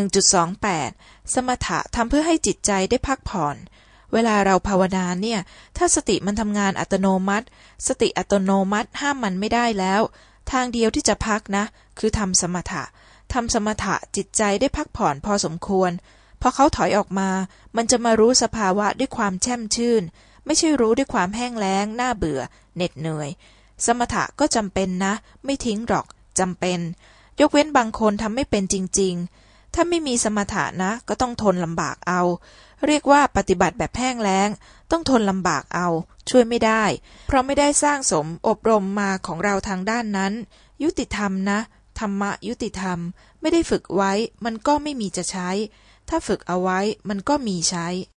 1.28 สมถะทำเพื่อให้จิตใจได้พักผ่อน เวลาเราภาวนาเนี่ย ถ้าสติมันทำงานอัตโนมัติ สติอัตโนมัติห้ามมันไม่ได้แล้ว ทางเดียวที่จะพักนะ คือทำสมถะทำสมถะจิตใจได้พักผ่อนพอสมควร พอเขาถอยออกมา มันจะมารู้สภาวะด้วยความแช่มชื่น ไม่ใช่รู้ด้วยความแห้งแล้งน่าเบื่อ เหน็ดเหนื่อย สมถะก็จำเป็นนะ ไม่ทิ้งหรอกจำเป็น ยกเว้นบางคนทำไม่เป็นจริง ๆ ถ้าไม่มีสมถะนะ ก็ต้องทนลำบากเอา เรียกว่าปฏิบัติแบบแห้งแล้ง ต้องทนลำบากเอา ช่วยไม่ได้ เพราะไม่ได้สร้างสมอบรมมาของเราทางด้านนั้น ยุติธรรมนะ ธรรมะยุติธรรม ไม่ได้ฝึกไว้ มันก็ไม่มีจะใช้ ถ้าฝึกเอาไว้มันก็มีใช้